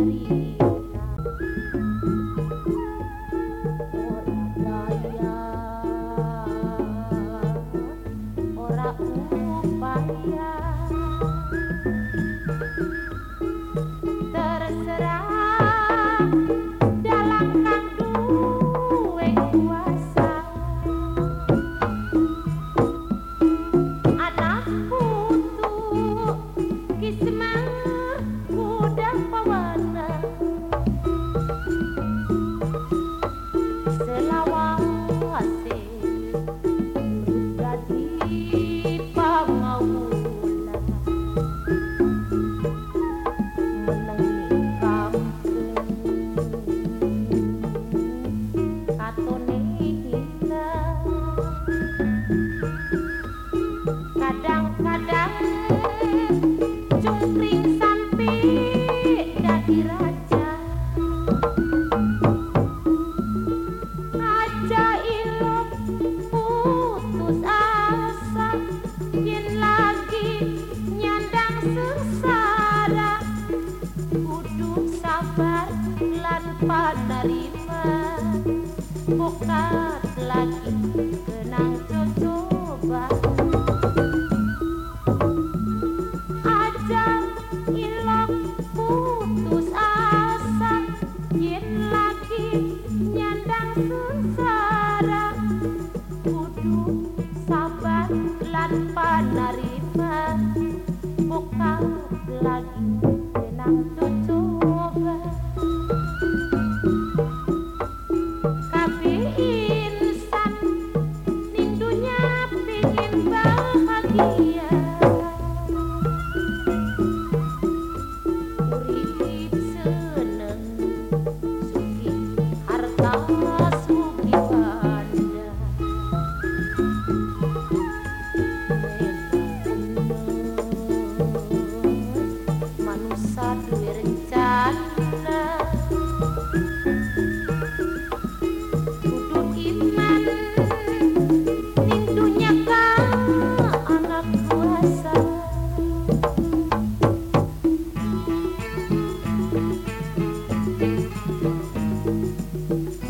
Thank you. Bye.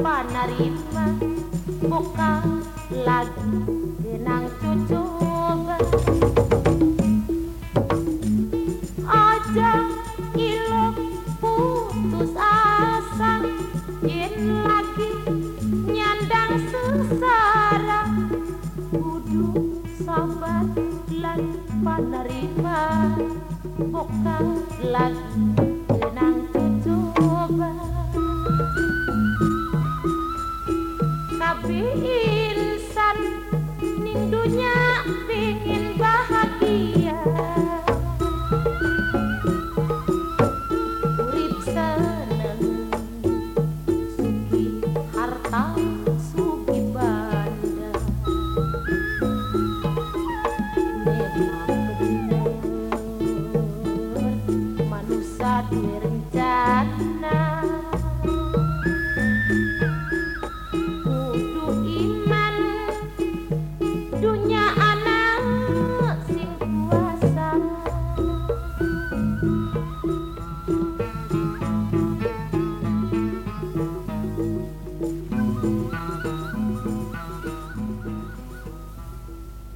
lan panarima buka lagi genang coba aja ilok putus asa yen lagi nyandang sengsara. Kudu sabar lan panerima buka lagi genang mm-hmm.